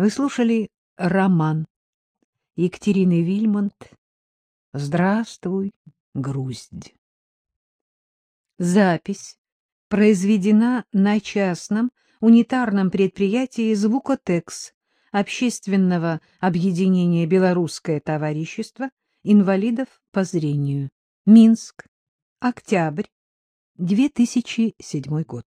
Вы слушали роман Екатерины Вильмонт «Здравствуй, груздь. Запись произведена на частном унитарном предприятии «Звукотекс» Общественного объединения «Белорусское товарищество инвалидов по зрению». Минск. Октябрь. 2007 год.